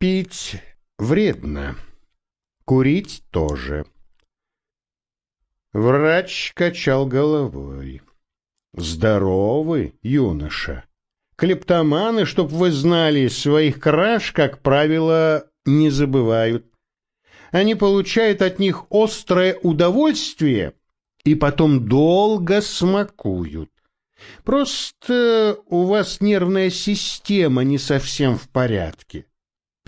Пить вредно, курить тоже. Врач качал головой. Здоровый юноша. Клептоманы, чтоб вы знали, своих краж, как правило, не забывают. Они получают от них острое удовольствие и потом долго смакуют. Просто у вас нервная система не совсем в порядке.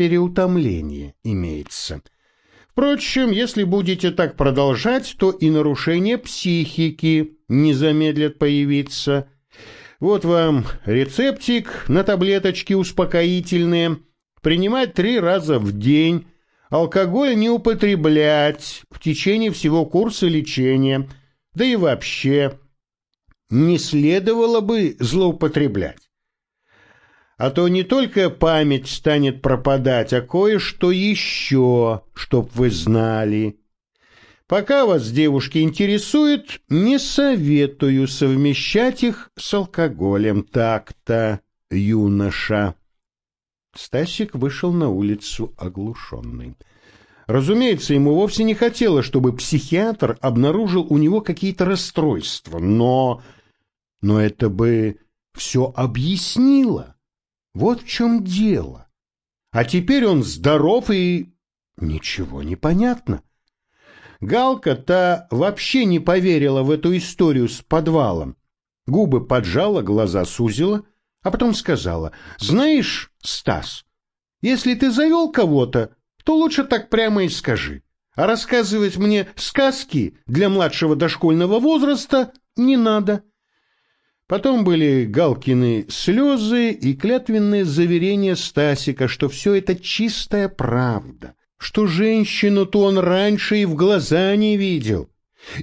Переутомление имеется. Впрочем, если будете так продолжать, то и нарушения психики не замедлят появиться. Вот вам рецептик на таблеточки успокоительные. Принимать три раза в день. Алкоголь не употреблять в течение всего курса лечения. Да и вообще, не следовало бы злоупотреблять. А то не только память станет пропадать, а кое-что еще, чтоб вы знали. Пока вас девушки интересуют, не советую совмещать их с алкоголем так-то, юноша. Стасик вышел на улицу оглушенный. Разумеется, ему вовсе не хотелось, чтобы психиатр обнаружил у него какие-то расстройства, но но это бы все объяснило. Вот в чем дело. А теперь он здоров и... Ничего не понятно. Галка-то вообще не поверила в эту историю с подвалом. Губы поджала, глаза сузила, а потом сказала, «Знаешь, Стас, если ты завел кого-то, то лучше так прямо и скажи. А рассказывать мне сказки для младшего дошкольного возраста не надо». Потом были Галкины слезы и клятвенные заверения Стасика, что все это чистая правда, что женщину-то он раньше и в глаза не видел,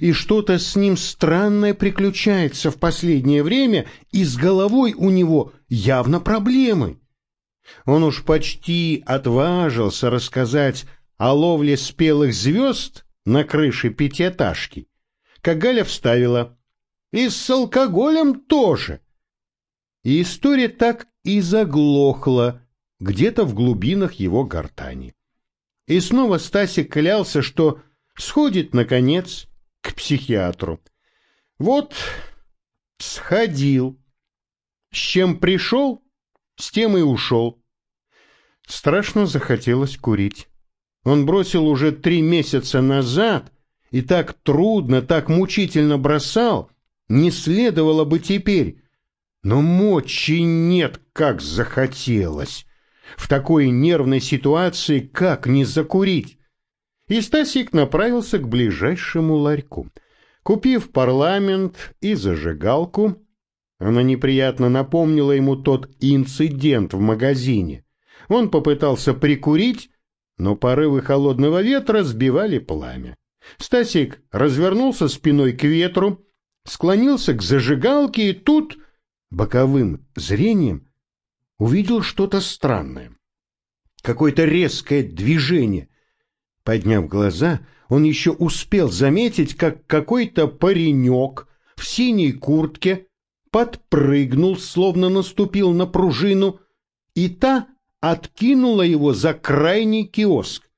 и что-то с ним странное приключается в последнее время, и с головой у него явно проблемы. Он уж почти отважился рассказать о ловле спелых звезд на крыше пятиэтажки, как Галя вставила — и с алкоголем тоже. И история так и заглохла где-то в глубинах его гортани. И снова Стасик клялся, что сходит, наконец, к психиатру. Вот сходил. С чем пришел, с тем и ушел. Страшно захотелось курить. Он бросил уже три месяца назад и так трудно, так мучительно бросал, не следовало бы теперь, но мочи нет, как захотелось. В такой нервной ситуации как не закурить? И Стасик направился к ближайшему ларьку. Купив парламент и зажигалку, она неприятно напомнила ему тот инцидент в магазине. Он попытался прикурить, но порывы холодного ветра сбивали пламя. Стасик развернулся спиной к ветру, склонился к зажигалке и тут боковым зрением увидел что-то странное. Какое-то резкое движение. Подняв глаза, он еще успел заметить, как какой-то паренек в синей куртке подпрыгнул, словно наступил на пружину, и та откинула его за крайний киоск.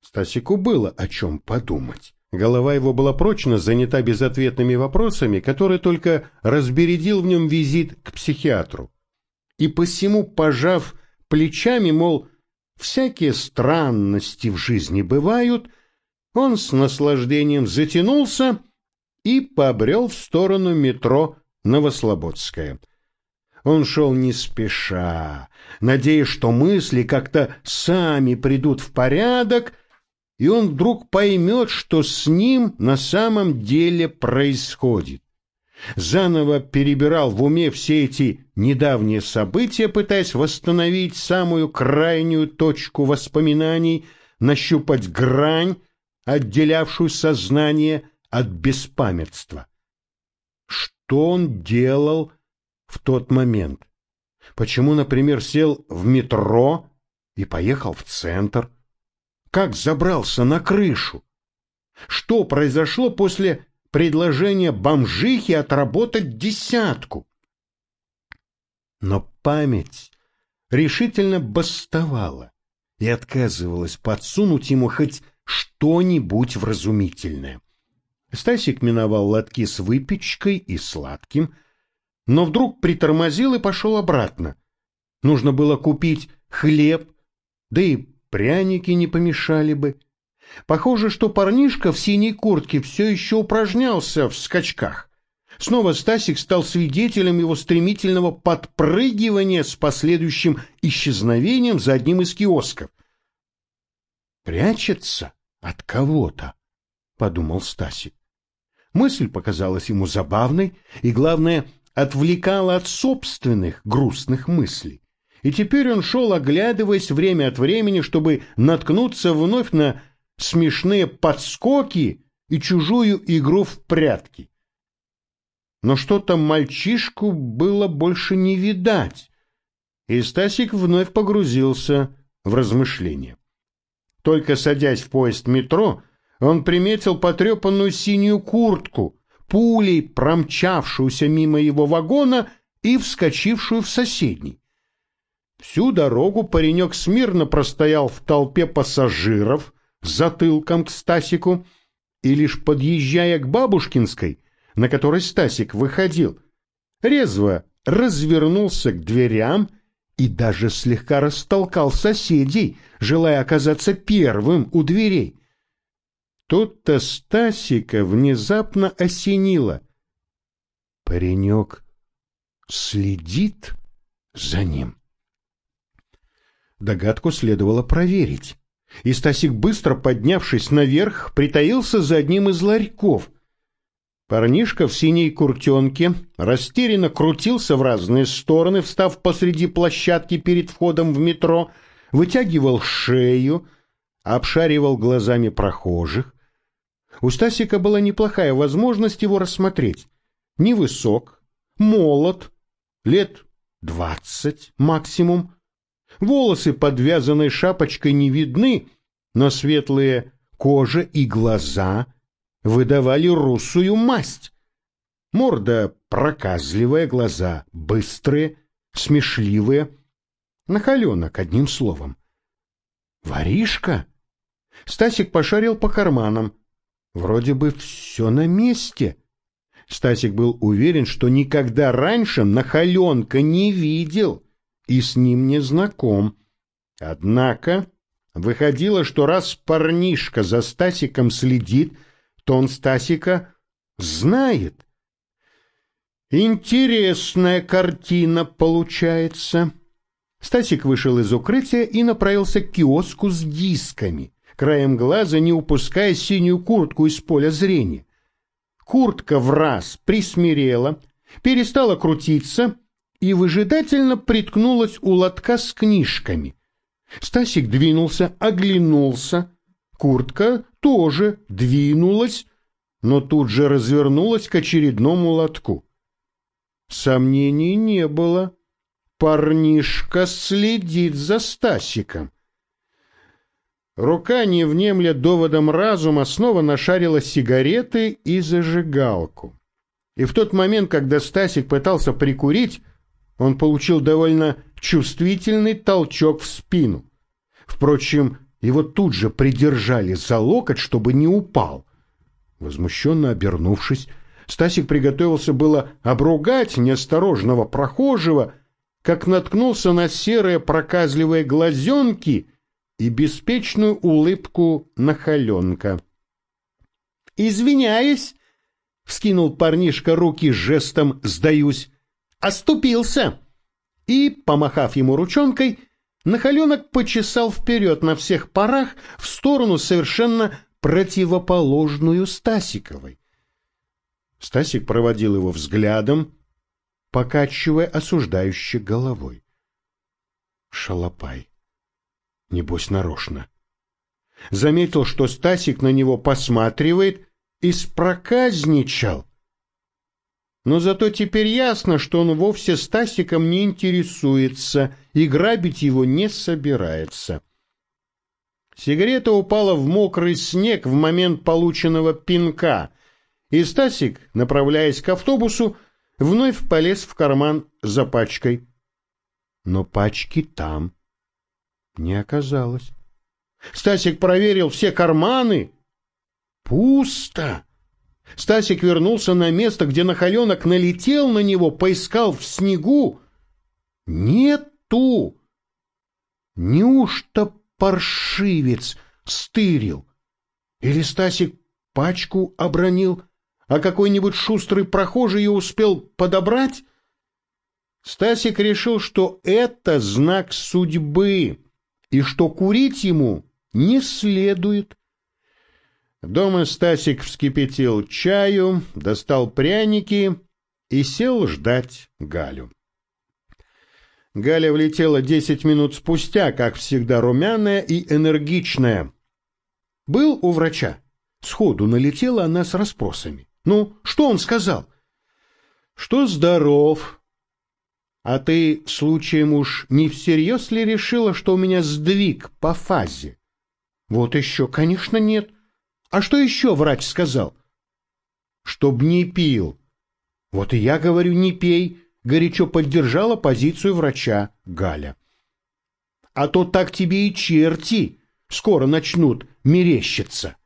Стасику было о чем подумать. Голова его была прочно занята безответными вопросами, которые только разбередил в нем визит к психиатру. И посему, пожав плечами, мол, всякие странности в жизни бывают, он с наслаждением затянулся и побрел в сторону метро Новослободская. Он шел не спеша, надеясь, что мысли как-то сами придут в порядок — и он вдруг поймет, что с ним на самом деле происходит. Заново перебирал в уме все эти недавние события, пытаясь восстановить самую крайнюю точку воспоминаний, нащупать грань, отделявшую сознание от беспамятства. Что он делал в тот момент? Почему, например, сел в метро и поехал в центр? Как забрался на крышу. Что произошло после предложения бомжихи отработать десятку? Но память решительно бастовала и отказывалась подсунуть ему хоть что-нибудь вразумительное. Стасик миновал лотки с выпечкой и сладким, но вдруг притормозил и пошел обратно. Нужно было купить хлеб, да и пряники не помешали бы. Похоже, что парнишка в синей куртке все еще упражнялся в скачках. Снова Стасик стал свидетелем его стремительного подпрыгивания с последующим исчезновением за одним из киосков. «Прячется от кого-то», — подумал Стасик. Мысль показалась ему забавной и, главное, отвлекала от собственных грустных мыслей. И теперь он шел, оглядываясь время от времени, чтобы наткнуться вновь на смешные подскоки и чужую игру в прятки. Но что-то мальчишку было больше не видать, и Стасик вновь погрузился в размышления. Только садясь в поезд метро, он приметил потрепанную синюю куртку, пулей промчавшуюся мимо его вагона и вскочившую в соседний. Всю дорогу паренек смирно простоял в толпе пассажиров, затылком к Стасику, и лишь подъезжая к Бабушкинской, на которой Стасик выходил, резво развернулся к дверям и даже слегка растолкал соседей, желая оказаться первым у дверей. Тут-то Стасика внезапно осенило. Паренек следит за ним. Догадку следовало проверить. И Стасик, быстро поднявшись наверх, притаился за одним из ларьков. Парнишка в синей куртенке растерянно крутился в разные стороны, встав посреди площадки перед входом в метро, вытягивал шею, обшаривал глазами прохожих. У Стасика была неплохая возможность его рассмотреть. Невысок, молод, лет двадцать максимум. Волосы подвязанной шапочкой не видны, но светлые кожа и глаза выдавали русую масть. Морда проказливая, глаза быстрые, смешливые. Нахаленок, одним словом. Воришка? Стасик пошарил по карманам. Вроде бы все на месте. Стасик был уверен, что никогда раньше нахаленка не видел и с ним не знаком. Однако выходило, что раз парнишка за Стасиком следит, то он Стасика знает. Интересная картина получается. Стасик вышел из укрытия и направился к киоску с дисками краем глаза не упуская синюю куртку из поля зрения. Куртка в раз присмирела, перестала крутиться и выжидательно приткнулась у лотка с книжками. Стасик двинулся, оглянулся. Куртка тоже двинулась, но тут же развернулась к очередному лотку. Сомнений не было. Парнишка следит за Стасиком. Рука, не внемля доводом разума, снова нашарила сигареты и зажигалку. И в тот момент, когда Стасик пытался прикурить, он получил довольно чувствительный толчок в спину. Впрочем, его тут же придержали за локоть, чтобы не упал. Возмущенно обернувшись, Стасик приготовился было обругать неосторожного прохожего, как наткнулся на серые проказливые глазенки — и беспечную улыбку нахаленка. «Извиняюсь!» — вскинул парнишка руки жестом «сдаюсь». «Оступился!» И, помахав ему ручонкой, нахаленок почесал вперед на всех парах в сторону совершенно противоположную Стасиковой. Стасик проводил его взглядом, покачивая осуждающей головой. Шалопай. Небось, нарочно. Заметил, что Стасик на него посматривает и спроказничал. Но зато теперь ясно, что он вовсе Стасиком не интересуется и грабить его не собирается. Сигарета упала в мокрый снег в момент полученного пинка, и Стасик, направляясь к автобусу, вновь полез в карман за пачкой. но пачки там не оказалось. Стасик проверил все карманы. Пусто. Стасик вернулся на место, где Нахаленок налетел на него, поискал в снегу. Нету. Неужто паршивец стырил? Или Стасик пачку обронил, а какой-нибудь шустрый прохожий ее успел подобрать? Стасик решил, что это знак судьбы и что курить ему не следует. Дома Стасик вскипятил чаю, достал пряники и сел ждать Галю. Галя влетела десять минут спустя, как всегда румяная и энергичная. Был у врача. Сходу налетела она с расспросами. Ну, что он сказал? Что здоров. А ты, случаем уж, не всерьез ли решила, что у меня сдвиг по фазе? Вот еще, конечно, нет. А что еще врач сказал? Чтоб не пил. Вот и я говорю, не пей, горячо поддержала позицию врача Галя. А то так тебе и черти скоро начнут мерещиться.